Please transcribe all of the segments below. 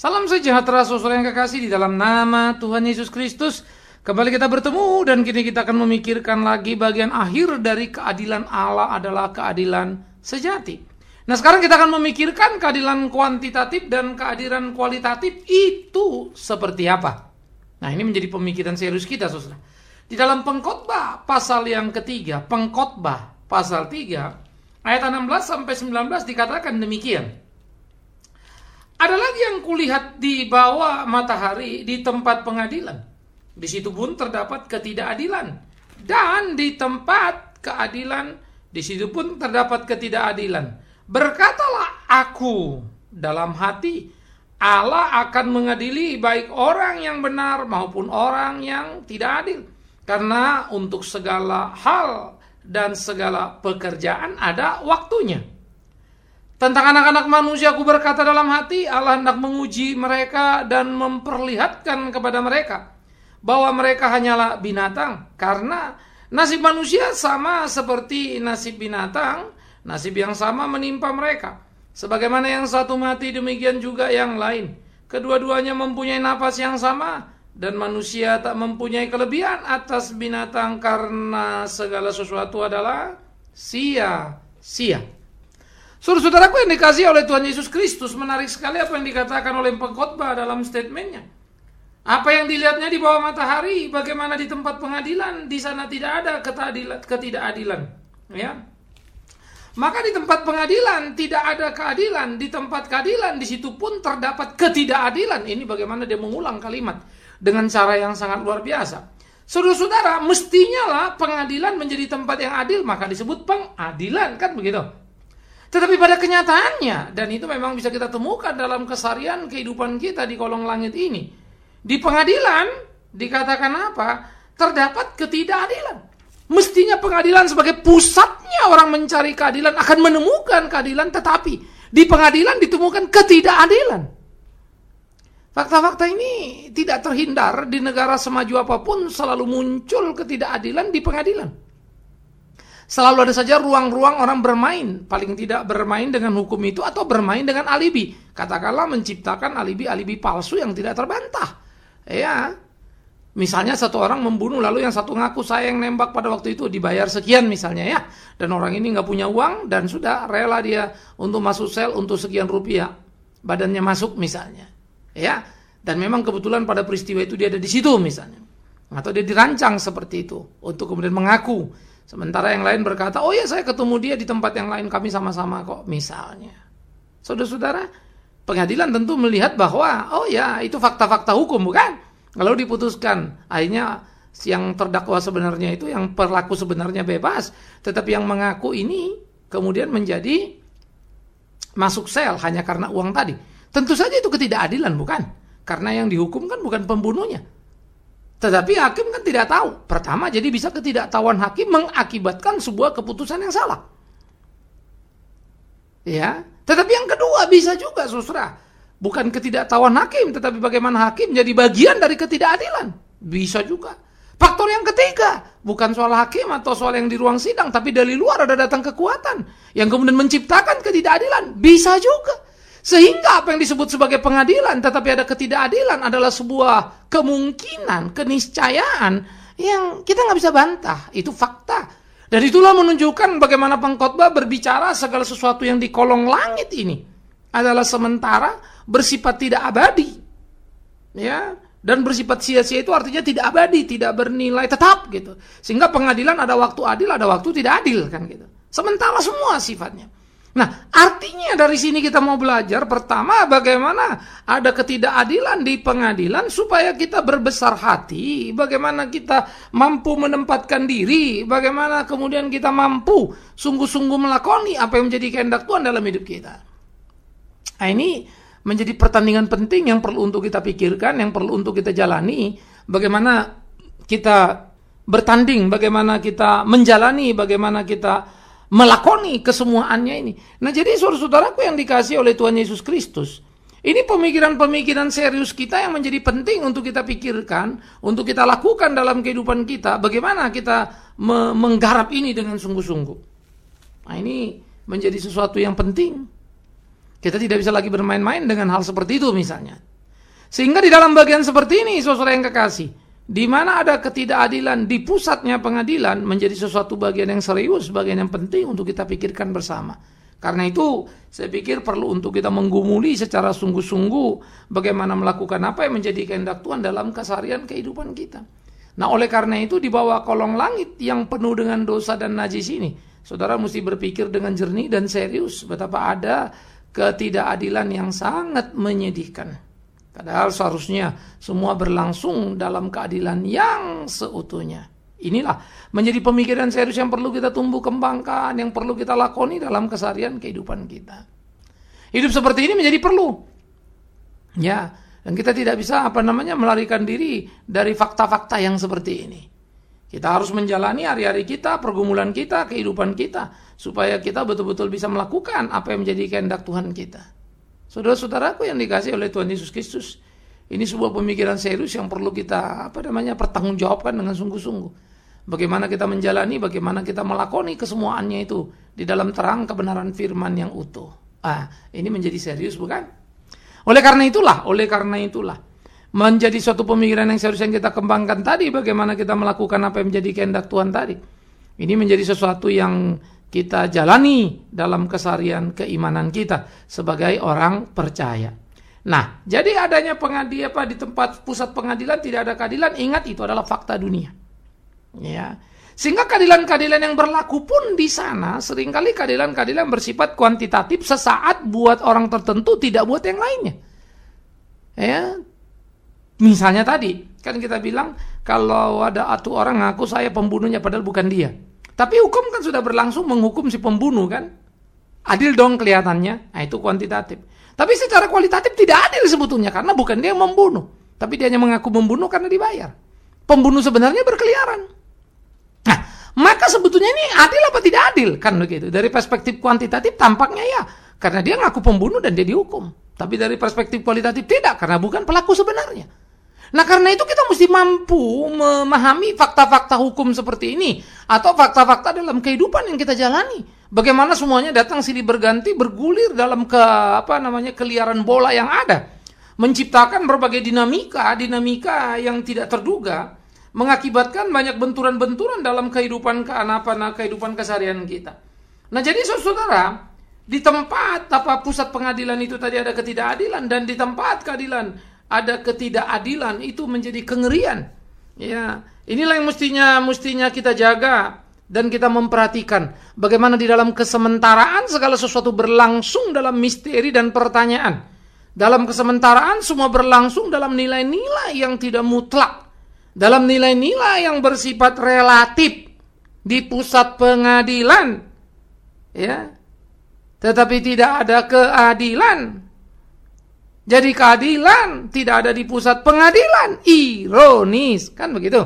Salam sejahtera saudara yang kekasih di dalam nama Tuhan Yesus Kristus. Kembali kita bertemu dan kini kita akan memikirkan lagi bagian akhir dari keadilan Allah adalah keadilan sejati. Nah sekarang kita akan memikirkan keadilan kuantitatif dan keadilan kualitatif itu seperti apa. Nah ini menjadi pemikiran serius kita saudara. Di dalam pengkhotbah pasal yang ketiga, pengkhotbah pasal 3 ayat 16 sampai 19 dikatakan demikian. Ada lagi yang kulihat di bawah matahari di tempat pengadilan. Di situ pun terdapat ketidakadilan. Dan di tempat keadilan, di situ pun terdapat ketidakadilan. Berkatalah aku dalam hati, Allah akan mengadili baik orang yang benar maupun orang yang tidak adil. Karena untuk segala hal dan segala pekerjaan ada waktunya. Tentang anak-anak manusia aku berkata dalam hati, Allah hendak menguji mereka dan memperlihatkan kepada mereka bahwa mereka hanyalah binatang. Karena nasib manusia sama seperti nasib binatang, nasib yang sama menimpa mereka. Sebagaimana yang satu mati demikian juga yang lain. Kedua-duanya mempunyai nafas yang sama dan manusia tak mempunyai kelebihan atas binatang karena segala sesuatu adalah sia-sia. Saudara-saudaraku yang dikasih oleh Tuhan Yesus Kristus menarik sekali apa yang dikatakan oleh pengkhotbah dalam statementnya. Apa yang dilihatnya di bawah matahari, bagaimana di tempat pengadilan, di sana tidak ada ketidakadilan. Ya. Maka di tempat pengadilan tidak ada keadilan, di tempat keadilan di situ pun terdapat ketidakadilan. Ini bagaimana dia mengulang kalimat dengan cara yang sangat luar biasa. Saudara-saudara, mestinya lah pengadilan menjadi tempat yang adil, maka disebut pengadilan, kan begitu? Tetapi pada kenyataannya, dan itu memang bisa kita temukan dalam kesarian kehidupan kita di kolong langit ini. Di pengadilan, dikatakan apa? Terdapat ketidakadilan. Mestinya pengadilan sebagai pusatnya orang mencari keadilan akan menemukan keadilan, tetapi di pengadilan ditemukan ketidakadilan. Fakta-fakta ini tidak terhindar di negara semaju apa pun selalu muncul ketidakadilan di pengadilan. Selalu ada saja ruang-ruang orang bermain, paling tidak bermain dengan hukum itu atau bermain dengan alibi. Katakanlah menciptakan alibi-alibi palsu yang tidak terbantah. Ya, misalnya satu orang membunuh lalu yang satu ngaku saya yang nembak pada waktu itu dibayar sekian misalnya ya, dan orang ini nggak punya uang dan sudah rela dia untuk masuk sel untuk sekian rupiah, badannya masuk misalnya, ya, dan memang kebetulan pada peristiwa itu dia ada di situ misalnya, atau dia dirancang seperti itu untuk kemudian mengaku Sementara yang lain berkata, oh ya saya ketemu dia di tempat yang lain, kami sama-sama kok misalnya. Saudara-saudara, pengadilan tentu melihat bahwa, oh ya itu fakta-fakta hukum bukan? Kalau diputuskan, akhirnya yang terdakwa sebenarnya itu, yang perlaku sebenarnya bebas, tetapi yang mengaku ini kemudian menjadi masuk sel hanya karena uang tadi. Tentu saja itu ketidakadilan bukan? Karena yang dihukum kan bukan pembunuhnya, tetapi hakim kan tidak tahu. Pertama, jadi bisa ketidaktahuan hakim mengakibatkan sebuah keputusan yang salah. Ya, tetapi yang kedua bisa juga susra. Bukan ketidaktahuan hakim, tetapi bagaimana hakim jadi bagian dari ketidakadilan. Bisa juga. Faktor yang ketiga, bukan soal hakim atau soal yang di ruang sidang, tapi dari luar ada datang kekuatan yang kemudian menciptakan ketidakadilan. Bisa juga. Sehingga apa yang disebut sebagai pengadilan tetapi ada ketidakadilan adalah sebuah kemungkinan, keniscayaan yang kita nggak bisa bantah. Itu fakta. Dan itulah menunjukkan bagaimana pengkhotbah berbicara segala sesuatu yang di kolong langit ini adalah sementara bersifat tidak abadi. Ya, dan bersifat sia-sia itu artinya tidak abadi, tidak bernilai tetap gitu. Sehingga pengadilan ada waktu adil, ada waktu tidak adil kan gitu. Sementara semua sifatnya. Nah, artinya dari sini kita mau belajar pertama bagaimana ada ketidakadilan di pengadilan supaya kita berbesar hati, bagaimana kita mampu menempatkan diri, bagaimana kemudian kita mampu sungguh-sungguh melakoni apa yang menjadi kehendak Tuhan dalam hidup kita. Nah, ini menjadi pertandingan penting yang perlu untuk kita pikirkan, yang perlu untuk kita jalani, bagaimana kita bertanding, bagaimana kita menjalani, bagaimana kita melakoni kesemuaannya ini. Nah jadi saudara-saudaraku yang dikasih oleh Tuhan Yesus Kristus, ini pemikiran-pemikiran serius kita yang menjadi penting untuk kita pikirkan, untuk kita lakukan dalam kehidupan kita, bagaimana kita me menggarap ini dengan sungguh-sungguh. Nah ini menjadi sesuatu yang penting. Kita tidak bisa lagi bermain-main dengan hal seperti itu misalnya. Sehingga di dalam bagian seperti ini, saudara yang kekasih, di mana ada ketidakadilan di pusatnya pengadilan menjadi sesuatu bagian yang serius, bagian yang penting untuk kita pikirkan bersama. Karena itu saya pikir perlu untuk kita menggumuli secara sungguh-sungguh bagaimana melakukan apa yang menjadi kehendak Tuhan dalam keseharian kehidupan kita. Nah oleh karena itu di bawah kolong langit yang penuh dengan dosa dan najis ini, saudara mesti berpikir dengan jernih dan serius betapa ada ketidakadilan yang sangat menyedihkan. Padahal seharusnya semua berlangsung dalam keadilan yang seutuhnya. Inilah menjadi pemikiran serius yang perlu kita tumbuh kembangkan, yang perlu kita lakoni dalam keseharian kehidupan kita. Hidup seperti ini menjadi perlu. Ya, dan kita tidak bisa apa namanya melarikan diri dari fakta-fakta yang seperti ini. Kita harus menjalani hari-hari kita, pergumulan kita, kehidupan kita supaya kita betul-betul bisa melakukan apa yang menjadi kehendak Tuhan kita. Saudara-saudaraku yang dikasih oleh Tuhan Yesus Kristus, ini sebuah pemikiran serius yang perlu kita apa namanya pertanggungjawabkan dengan sungguh-sungguh. Bagaimana kita menjalani, bagaimana kita melakoni kesemuaannya itu di dalam terang kebenaran firman yang utuh. Ah, ini menjadi serius bukan? Oleh karena itulah, oleh karena itulah menjadi suatu pemikiran yang serius yang kita kembangkan tadi bagaimana kita melakukan apa yang menjadi kehendak Tuhan tadi. Ini menjadi sesuatu yang kita jalani dalam kesarian keimanan kita sebagai orang percaya. Nah, jadi adanya pengadilan apa di tempat pusat pengadilan tidak ada keadilan, ingat itu adalah fakta dunia. Ya. Sehingga keadilan-keadilan yang berlaku pun di sana sering kali keadilan-keadilan bersifat kuantitatif sesaat buat orang tertentu tidak buat yang lainnya. Ya. Misalnya tadi, kan kita bilang kalau ada satu orang ngaku saya pembunuhnya padahal bukan dia. Tapi hukum kan sudah berlangsung menghukum si pembunuh kan? Adil dong kelihatannya. Nah itu kuantitatif. Tapi secara kualitatif tidak adil sebetulnya karena bukan dia yang membunuh. Tapi dia hanya mengaku membunuh karena dibayar. Pembunuh sebenarnya berkeliaran. Nah, maka sebetulnya ini adil apa tidak adil? Kan begitu. Dari perspektif kuantitatif tampaknya ya. Karena dia ngaku pembunuh dan dia dihukum. Tapi dari perspektif kualitatif tidak. Karena bukan pelaku sebenarnya. Nah karena itu kita mesti mampu memahami fakta-fakta hukum seperti ini atau fakta-fakta dalam kehidupan yang kita jalani. Bagaimana semuanya datang silih berganti bergulir dalam ke apa namanya keliaran bola yang ada, menciptakan berbagai dinamika, dinamika yang tidak terduga, mengakibatkan banyak benturan-benturan dalam kehidupan apa nah, kehidupan keseharian kita. Nah jadi saudara di tempat apa pusat pengadilan itu tadi ada ketidakadilan dan di tempat keadilan ada ketidakadilan itu menjadi kengerian. Ya, inilah yang mestinya mestinya kita jaga dan kita memperhatikan bagaimana di dalam kesementaraan segala sesuatu berlangsung dalam misteri dan pertanyaan. Dalam kesementaraan semua berlangsung dalam nilai-nilai yang tidak mutlak. Dalam nilai-nilai yang bersifat relatif di pusat pengadilan. Ya. Tetapi tidak ada keadilan jadi keadilan tidak ada di pusat pengadilan. Ironis, kan begitu?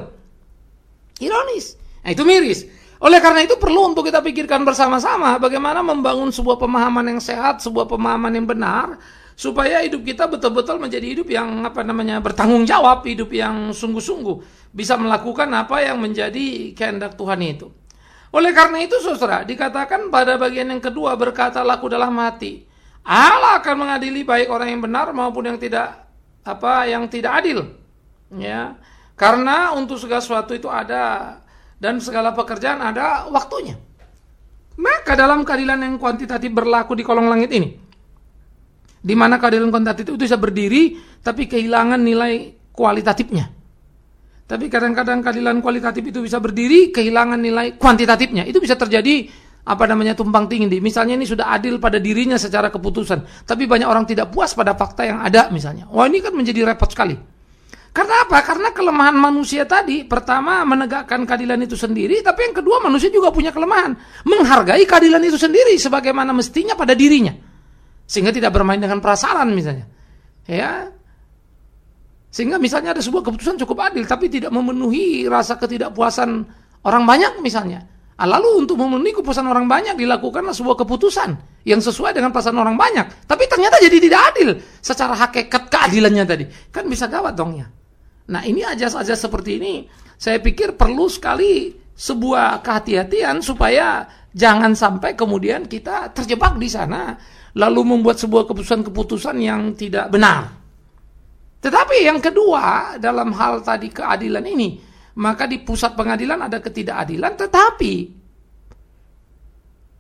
Ironis. Nah, itu miris. Oleh karena itu perlu untuk kita pikirkan bersama-sama bagaimana membangun sebuah pemahaman yang sehat, sebuah pemahaman yang benar supaya hidup kita betul-betul menjadi hidup yang apa namanya bertanggung jawab, hidup yang sungguh-sungguh bisa melakukan apa yang menjadi kehendak Tuhan itu. Oleh karena itu Saudara, dikatakan pada bagian yang kedua berkata laku dalam hati. Allah akan mengadili baik orang yang benar maupun yang tidak apa yang tidak adil. Ya. Karena untuk segala sesuatu itu ada dan segala pekerjaan ada waktunya. Maka dalam keadilan yang kuantitatif berlaku di kolong langit ini, di mana keadilan kuantitatif itu bisa berdiri tapi kehilangan nilai kualitatifnya. Tapi kadang-kadang keadilan kualitatif itu bisa berdiri kehilangan nilai kuantitatifnya. Itu bisa terjadi apa namanya tumpang tinggi. Misalnya ini sudah adil pada dirinya secara keputusan, tapi banyak orang tidak puas pada fakta yang ada misalnya. Wah ini kan menjadi repot sekali. Karena apa? Karena kelemahan manusia tadi, pertama menegakkan keadilan itu sendiri, tapi yang kedua manusia juga punya kelemahan, menghargai keadilan itu sendiri sebagaimana mestinya pada dirinya, sehingga tidak bermain dengan perasaan misalnya, ya. Sehingga misalnya ada sebuah keputusan cukup adil, tapi tidak memenuhi rasa ketidakpuasan orang banyak misalnya. Ah, lalu untuk memenuhi kepuasan orang banyak dilakukanlah sebuah keputusan yang sesuai dengan perasaan orang banyak. Tapi ternyata jadi tidak adil secara hakikat keadilannya tadi. Kan bisa gawat dong ya. Nah ini aja-aja seperti ini saya pikir perlu sekali sebuah kehati-hatian supaya jangan sampai kemudian kita terjebak di sana lalu membuat sebuah keputusan-keputusan yang tidak benar. Tetapi yang kedua dalam hal tadi keadilan ini, maka di pusat pengadilan ada ketidakadilan, tetapi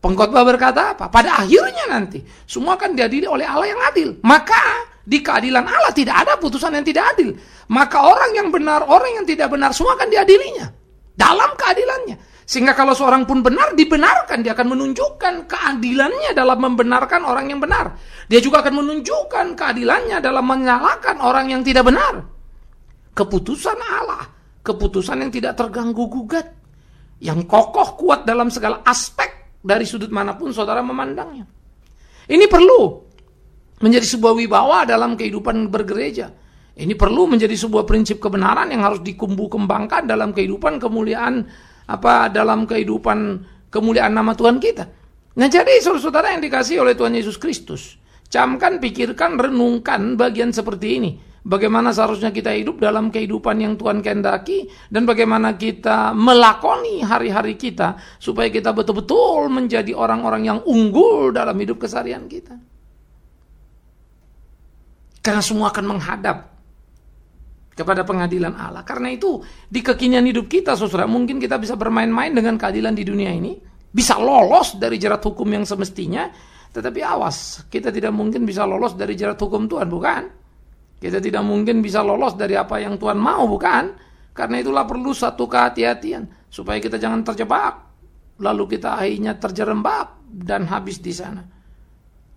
pengkhotbah berkata apa? Pada akhirnya nanti semua akan diadili oleh Allah yang adil. Maka di keadilan Allah tidak ada putusan yang tidak adil. Maka orang yang benar, orang yang tidak benar semua akan diadilinya dalam keadilannya. Sehingga kalau seorang pun benar, dibenarkan. Dia akan menunjukkan keadilannya dalam membenarkan orang yang benar. Dia juga akan menunjukkan keadilannya dalam menyalahkan orang yang tidak benar. Keputusan Allah. Keputusan yang tidak terganggu gugat. Yang kokoh kuat dalam segala aspek dari sudut mana pun saudara memandangnya. Ini perlu menjadi sebuah wibawa dalam kehidupan bergereja. Ini perlu menjadi sebuah prinsip kebenaran yang harus dikumbu kembangkan dalam kehidupan kemuliaan apa dalam kehidupan kemuliaan nama Tuhan kita. Nah jadi saudara-saudara yang dikasih oleh Tuhan Yesus Kristus, camkan, pikirkan, renungkan bagian seperti ini. Bagaimana seharusnya kita hidup dalam kehidupan yang Tuhan kehendaki dan bagaimana kita melakoni hari-hari kita supaya kita betul-betul menjadi orang-orang yang unggul dalam hidup keseharian kita. Karena semua akan menghadap kepada pengadilan Allah. Karena itu di kekinian hidup kita saudara mungkin kita bisa bermain-main dengan keadilan di dunia ini, bisa lolos dari jerat hukum yang semestinya, tetapi awas, kita tidak mungkin bisa lolos dari jerat hukum Tuhan, bukan? Kita tidak mungkin bisa lolos dari apa yang Tuhan mau, bukan? Karena itulah perlu satu kehati-hatian supaya kita jangan terjebak, lalu kita akhirnya terjerembab dan habis di sana.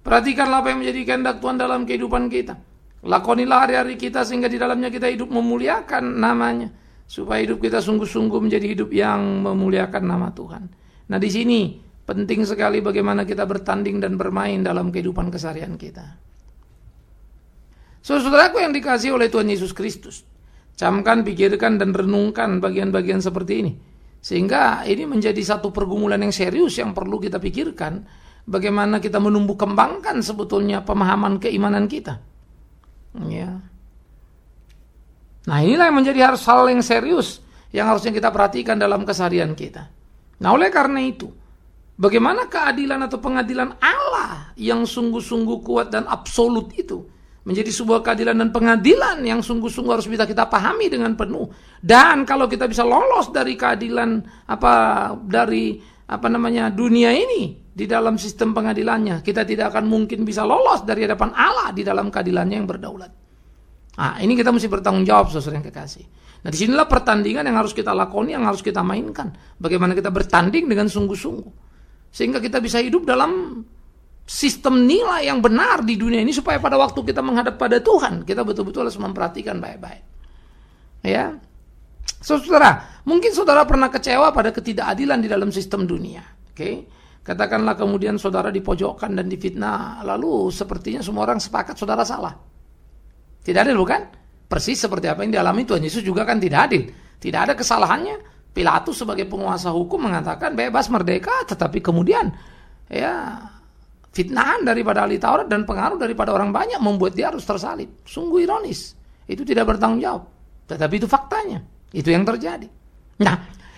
Perhatikanlah apa yang menjadi kehendak Tuhan dalam kehidupan kita. Lakonilah hari-hari kita sehingga di dalamnya kita hidup memuliakan namanya. Supaya hidup kita sungguh-sungguh menjadi hidup yang memuliakan nama Tuhan. Nah di sini penting sekali bagaimana kita bertanding dan bermain dalam kehidupan keseharian kita. Saudaraku yang dikasih oleh Tuhan Yesus Kristus. Camkan, pikirkan, dan renungkan bagian-bagian seperti ini. Sehingga ini menjadi satu pergumulan yang serius yang perlu kita pikirkan. Bagaimana kita menumbuh kembangkan sebetulnya pemahaman keimanan kita. Ya. Nah inilah yang menjadi harus hal yang serius yang harusnya kita perhatikan dalam keseharian kita. Nah oleh karena itu, bagaimana keadilan atau pengadilan Allah yang sungguh-sungguh kuat dan absolut itu menjadi sebuah keadilan dan pengadilan yang sungguh-sungguh harus bisa kita pahami dengan penuh. Dan kalau kita bisa lolos dari keadilan apa dari apa namanya dunia ini di dalam sistem pengadilannya. Kita tidak akan mungkin bisa lolos dari hadapan Allah di dalam keadilannya yang berdaulat. Nah, ini kita mesti bertanggung jawab, saudara yang kekasih. Nah, di sinilah pertandingan yang harus kita lakoni, yang harus kita mainkan. Bagaimana kita bertanding dengan sungguh-sungguh. Sehingga kita bisa hidup dalam sistem nilai yang benar di dunia ini supaya pada waktu kita menghadap pada Tuhan, kita betul-betul harus memperhatikan baik-baik. Ya. Saudara, mungkin saudara pernah kecewa pada ketidakadilan di dalam sistem dunia. Oke. Okay? Katakanlah kemudian saudara dipojokkan dan difitnah, lalu sepertinya semua orang sepakat saudara salah. Tidak adil bukan? Persis seperti apa yang dialami Tuhan Yesus juga kan tidak adil. Tidak ada kesalahannya. Pilatus sebagai penguasa hukum mengatakan bebas merdeka, tetapi kemudian ya fitnahan daripada ahli Taurat dan pengaruh daripada orang banyak membuat dia harus tersalib. Sungguh ironis. Itu tidak bertanggung jawab. Tetapi itu faktanya. Itu yang terjadi. Nah,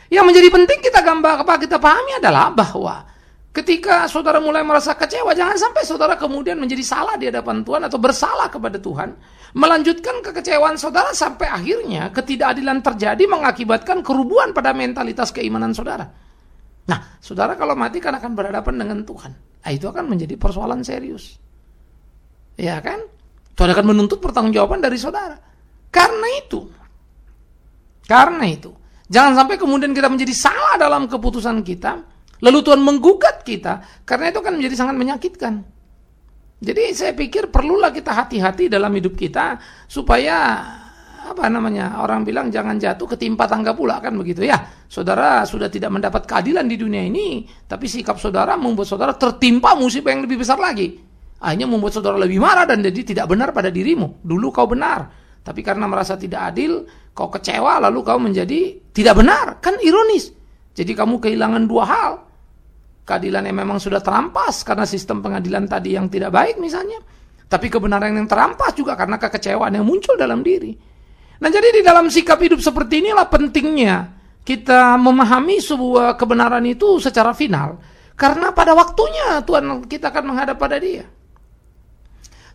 yang menjadi penting kita gambar apa kita pahami adalah bahwa Ketika saudara mulai merasa kecewa, jangan sampai saudara kemudian menjadi salah di hadapan Tuhan atau bersalah kepada Tuhan. Melanjutkan kekecewaan saudara sampai akhirnya ketidakadilan terjadi mengakibatkan kerubuhan pada mentalitas keimanan saudara. Nah, saudara kalau mati kan akan berhadapan dengan Tuhan. Nah, itu akan menjadi persoalan serius. Ya kan? Tuhan akan menuntut pertanggungjawaban dari saudara. Karena itu, karena itu, jangan sampai kemudian kita menjadi salah dalam keputusan kita, Lalu Tuhan menggugat kita, karena itu kan menjadi sangat menyakitkan. Jadi saya pikir perlulah kita hati-hati dalam hidup kita supaya apa namanya orang bilang jangan jatuh ketimpa tangga pula kan begitu ya. Saudara sudah tidak mendapat keadilan di dunia ini, tapi sikap saudara membuat saudara tertimpa musibah yang lebih besar lagi. Akhirnya membuat saudara lebih marah dan jadi tidak benar pada dirimu. Dulu kau benar, tapi karena merasa tidak adil, kau kecewa lalu kau menjadi tidak benar. Kan ironis. Jadi kamu kehilangan dua hal keadilan yang memang sudah terampas karena sistem pengadilan tadi yang tidak baik misalnya. Tapi kebenaran yang terampas juga karena kekecewaan yang muncul dalam diri. Nah jadi di dalam sikap hidup seperti inilah pentingnya kita memahami sebuah kebenaran itu secara final. Karena pada waktunya Tuhan kita akan menghadap pada dia.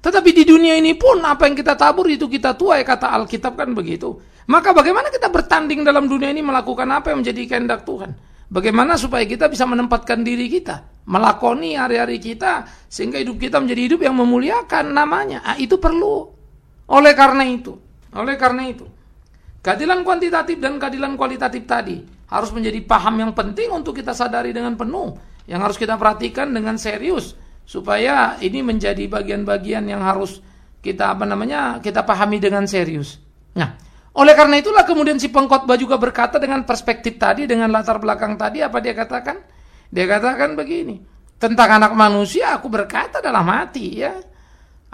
Tetapi di dunia ini pun apa yang kita tabur itu kita tuai kata Alkitab kan begitu. Maka bagaimana kita bertanding dalam dunia ini melakukan apa yang menjadi kehendak Tuhan? Bagaimana supaya kita bisa menempatkan diri kita, melakoni hari-hari kita sehingga hidup kita menjadi hidup yang memuliakan namanya. Ah, itu perlu. Oleh karena itu, oleh karena itu, keadilan kuantitatif dan keadilan kualitatif tadi harus menjadi paham yang penting untuk kita sadari dengan penuh, yang harus kita perhatikan dengan serius supaya ini menjadi bagian-bagian yang harus kita apa namanya kita pahami dengan serius. Nah, oleh karena itulah kemudian si pengkhotbah juga berkata dengan perspektif tadi dengan latar belakang tadi apa dia katakan? Dia katakan begini, tentang anak manusia aku berkata dalam hati ya.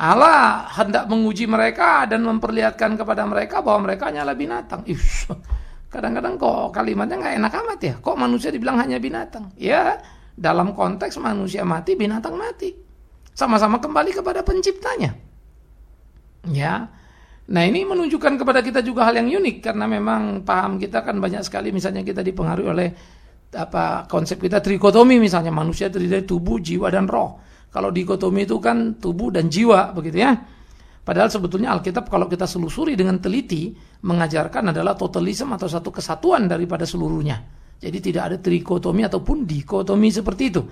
Allah hendak menguji mereka dan memperlihatkan kepada mereka bahwa mereka hanyalah binatang. Kadang-kadang kok kalimatnya nggak enak amat ya. Kok manusia dibilang hanya binatang? Ya, dalam konteks manusia mati, binatang mati. Sama-sama kembali kepada penciptanya. Ya. Nah ini menunjukkan kepada kita juga hal yang unik karena memang paham kita kan banyak sekali misalnya kita dipengaruhi oleh apa konsep kita trikotomi misalnya manusia terdiri dari tubuh, jiwa dan roh. Kalau dikotomi itu kan tubuh dan jiwa begitu ya. Padahal sebetulnya Alkitab kalau kita selusuri dengan teliti mengajarkan adalah totalisme atau satu kesatuan daripada seluruhnya. Jadi tidak ada trikotomi ataupun dikotomi seperti itu.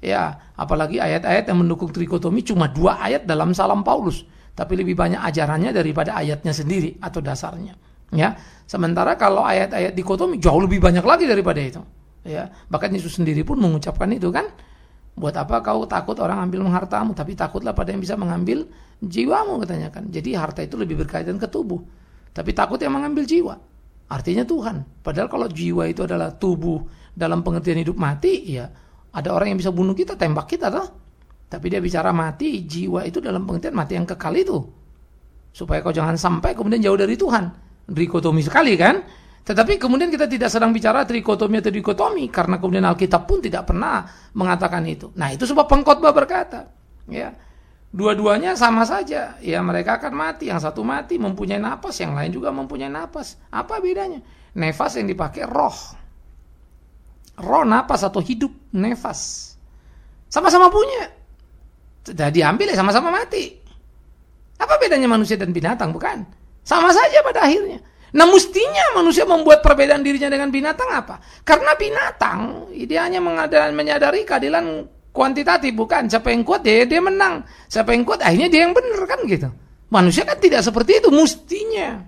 Ya, apalagi ayat-ayat yang mendukung trikotomi cuma dua ayat dalam salam Paulus, tapi lebih banyak ajarannya daripada ayatnya sendiri atau dasarnya. Ya, sementara kalau ayat-ayat dikotomi jauh lebih banyak lagi daripada itu. Ya, bahkan Yesus sendiri pun mengucapkan itu kan. Buat apa kau takut orang ambil hartamu, tapi takutlah pada yang bisa mengambil jiwamu katanya kan. Jadi harta itu lebih berkaitan ke tubuh. Tapi takut yang mengambil jiwa. Artinya Tuhan. Padahal kalau jiwa itu adalah tubuh dalam pengertian hidup mati, ya ada orang yang bisa bunuh kita, tembak kita toh. Tapi dia bicara mati, jiwa itu dalam pengertian mati yang kekal itu. Supaya kau jangan sampai kemudian jauh dari Tuhan. Dikotomi sekali kan? Tetapi kemudian kita tidak sedang bicara trikotomi atau dikotomi karena kemudian Alkitab pun tidak pernah mengatakan itu. Nah, itu sebab pengkhotbah berkata, ya. Dua-duanya sama saja. Ya, mereka akan mati. Yang satu mati mempunyai napas, yang lain juga mempunyai napas. Apa bedanya? Nefas yang dipakai roh. Roh napas atau hidup nefas. Sama-sama punya. Sudah diambil ya sama-sama mati. Apa bedanya manusia dan binatang, bukan? Sama saja pada akhirnya. Nah mestinya manusia membuat perbedaan dirinya dengan binatang apa? Karena binatang dia hanya menyadari keadilan kuantitatif bukan siapa yang kuat dia dia menang siapa yang kuat akhirnya dia yang benar kan gitu manusia kan tidak seperti itu mestinya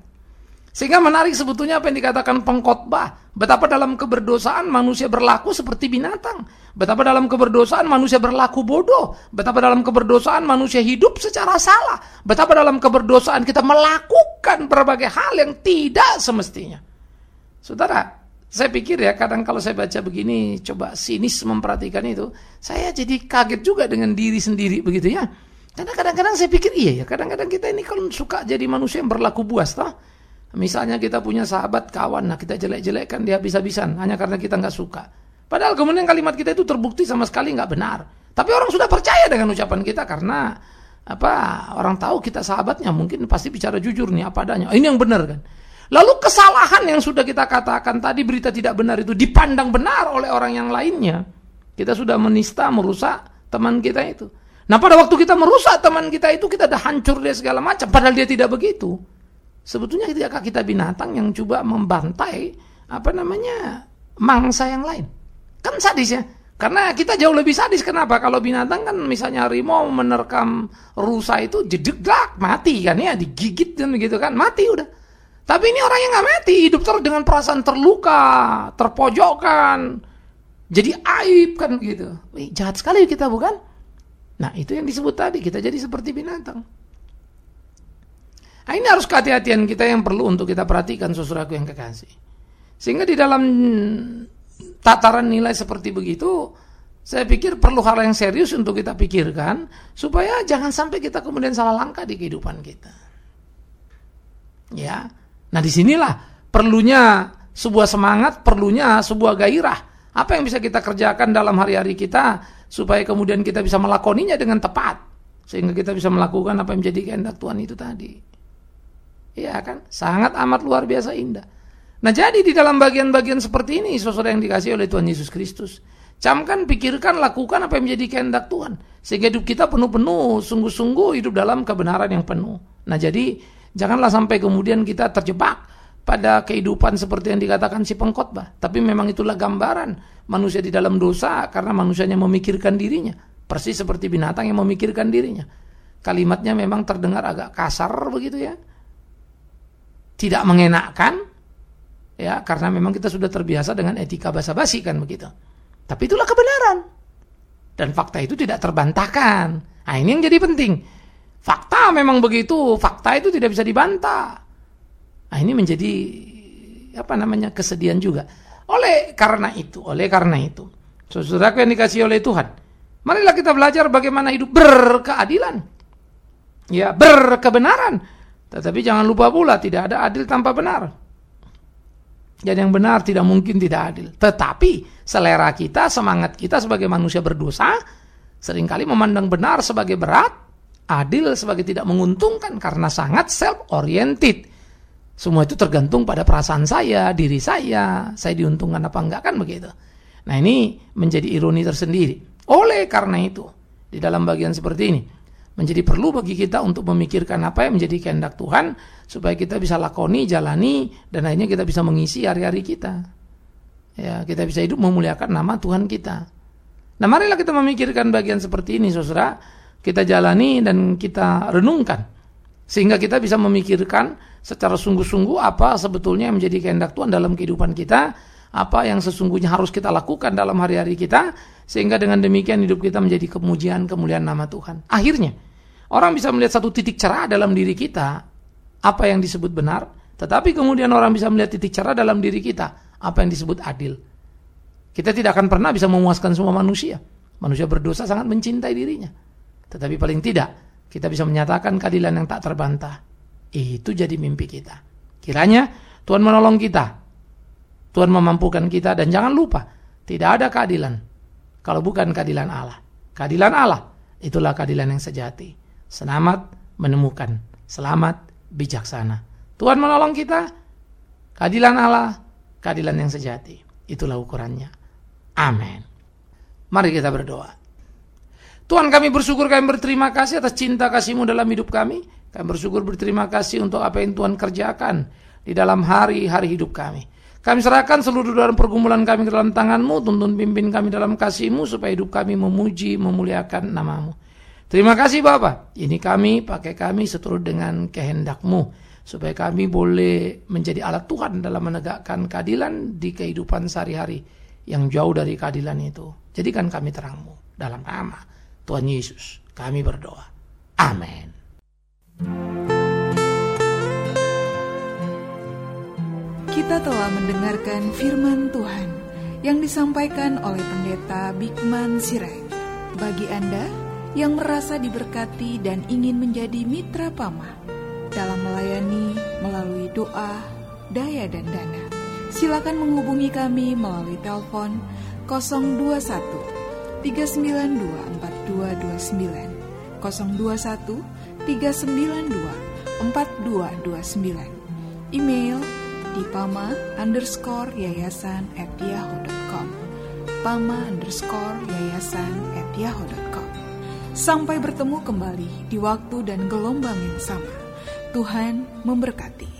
sehingga menarik sebetulnya apa yang dikatakan pengkhotbah. Betapa dalam keberdosaan manusia berlaku seperti binatang. Betapa dalam keberdosaan manusia berlaku bodoh. Betapa dalam keberdosaan manusia hidup secara salah. Betapa dalam keberdosaan kita melakukan berbagai hal yang tidak semestinya. Saudara, saya pikir ya kadang kalau saya baca begini coba sinis memperhatikan itu, saya jadi kaget juga dengan diri sendiri begitu ya. Karena kadang-kadang saya pikir iya ya, kadang-kadang kita ini kalau suka jadi manusia yang berlaku buas toh. Misalnya kita punya sahabat kawan, nah kita jelek-jelekkan dia habis-habisan hanya karena kita nggak suka. Padahal kemudian kalimat kita itu terbukti sama sekali nggak benar. Tapi orang sudah percaya dengan ucapan kita karena apa? Orang tahu kita sahabatnya, mungkin pasti bicara jujur nih apa adanya. Ini yang benar kan. Lalu kesalahan yang sudah kita katakan tadi berita tidak benar itu dipandang benar oleh orang yang lainnya. Kita sudah menista, merusak teman kita itu. Nah pada waktu kita merusak teman kita itu kita dah hancur dia segala macam. Padahal dia tidak begitu. Sebetulnya tidakkah kita binatang yang coba membantai apa namanya mangsa yang lain? Kan sadis ya. Karena kita jauh lebih sadis. Kenapa? Kalau binatang kan misalnya harimau menerkam rusa itu jedegdak mati kan ya, digigit dan begitu kan, mati udah. Tapi ini orang yang nggak mati, hidup terus dengan perasaan terluka, terpojokkan, jadi aib kan gitu. Wih, jahat sekali kita bukan? Nah itu yang disebut tadi kita jadi seperti binatang. Nah, ini harus kehati-hatian kita yang perlu untuk kita perhatikan saudaraku yang kekasih. Sehingga di dalam tataran nilai seperti begitu, saya pikir perlu hal yang serius untuk kita pikirkan supaya jangan sampai kita kemudian salah langkah di kehidupan kita. Ya. Nah, di sinilah perlunya sebuah semangat, perlunya sebuah gairah. Apa yang bisa kita kerjakan dalam hari-hari kita supaya kemudian kita bisa melakoninya dengan tepat sehingga kita bisa melakukan apa yang menjadi kehendak Tuhan itu tadi. Ya kan? Sangat amat luar biasa indah. Nah jadi di dalam bagian-bagian seperti ini saudara yang dikasih oleh Tuhan Yesus Kristus. Camkan, pikirkan, lakukan apa yang menjadi kehendak Tuhan. Sehingga hidup kita penuh-penuh, sungguh-sungguh hidup dalam kebenaran yang penuh. Nah jadi janganlah sampai kemudian kita terjebak pada kehidupan seperti yang dikatakan si pengkhotbah. Tapi memang itulah gambaran manusia di dalam dosa karena manusianya memikirkan dirinya. Persis seperti binatang yang memikirkan dirinya. Kalimatnya memang terdengar agak kasar begitu ya. Tidak mengenakkan ya karena memang kita sudah terbiasa dengan etika basa-basi kan begitu. Tapi itulah kebenaran. Dan fakta itu tidak terbantahkan. Nah ini yang jadi penting. Fakta memang begitu, fakta itu tidak bisa dibantah. Nah ini menjadi apa namanya kesedihan juga. Oleh karena itu, oleh karena itu, saudaraku yang dikasih oleh Tuhan, marilah kita belajar bagaimana hidup berkeadilan, ya berkebenaran. Tetapi jangan lupa pula tidak ada adil tanpa benar. Dan yang benar tidak mungkin tidak adil. Tetapi selera kita, semangat kita sebagai manusia berdosa, sering kali memandang benar sebagai berat, adil sebagai tidak menguntungkan karena sangat self-oriented. Semua itu tergantung pada perasaan saya, diri saya, saya diuntungkan apa enggak kan begitu. Nah ini menjadi ironi tersendiri. Oleh karena itu, di dalam bagian seperti ini, menjadi perlu bagi kita untuk memikirkan apa yang menjadi kehendak Tuhan supaya kita bisa lakoni, jalani dan akhirnya kita bisa mengisi hari-hari kita. Ya, kita bisa hidup memuliakan nama Tuhan kita. Nah, marilah kita memikirkan bagian seperti ini, Saudara. Kita jalani dan kita renungkan sehingga kita bisa memikirkan secara sungguh-sungguh apa sebetulnya yang menjadi kehendak Tuhan dalam kehidupan kita, apa yang sesungguhnya harus kita lakukan dalam hari-hari kita sehingga dengan demikian hidup kita menjadi kemujian kemuliaan nama Tuhan. Akhirnya Orang bisa melihat satu titik cerah dalam diri kita, apa yang disebut benar, tetapi kemudian orang bisa melihat titik cerah dalam diri kita, apa yang disebut adil. Kita tidak akan pernah bisa memuaskan semua manusia. Manusia berdosa sangat mencintai dirinya. Tetapi paling tidak, kita bisa menyatakan keadilan yang tak terbantah. Itu jadi mimpi kita. Kiranya Tuhan menolong kita. Tuhan memampukan kita dan jangan lupa, tidak ada keadilan kalau bukan keadilan Allah. Keadilan Allah itulah keadilan yang sejati. Selamat menemukan, selamat bijaksana. Tuhan menolong kita, keadilan Allah, keadilan yang sejati. Itulah ukurannya. Amin. Mari kita berdoa. Tuhan kami bersyukur kami berterima kasih atas cinta kasihmu dalam hidup kami. Kami bersyukur berterima kasih untuk apa yang Tuhan kerjakan di dalam hari-hari hidup kami. Kami serahkan seluruh dalam pergumulan kami ke dalam tanganmu, tuntun pimpin kami dalam kasihmu supaya hidup kami memuji, memuliakan namamu. Terima kasih Bapak, ini kami pakai kami seturut dengan kehendakmu supaya kami boleh menjadi alat Tuhan dalam menegakkan keadilan di kehidupan sehari-hari yang jauh dari keadilan itu. Jadikan kami terangmu dalam nama Tuhan Yesus. Kami berdoa. Amin. Kita telah mendengarkan firman Tuhan yang disampaikan oleh Pendeta Bikman Sirait. Bagi Anda yang merasa diberkati dan ingin menjadi mitra Pama dalam melayani melalui doa, daya dan dana. Silakan menghubungi kami melalui telepon 021 392 4229 021 392 4229 Email di pama underscore yayasan at yahoo.com pama underscore yayasan at yahoo.com Sampai bertemu kembali di waktu dan gelombang yang sama. Tuhan memberkati.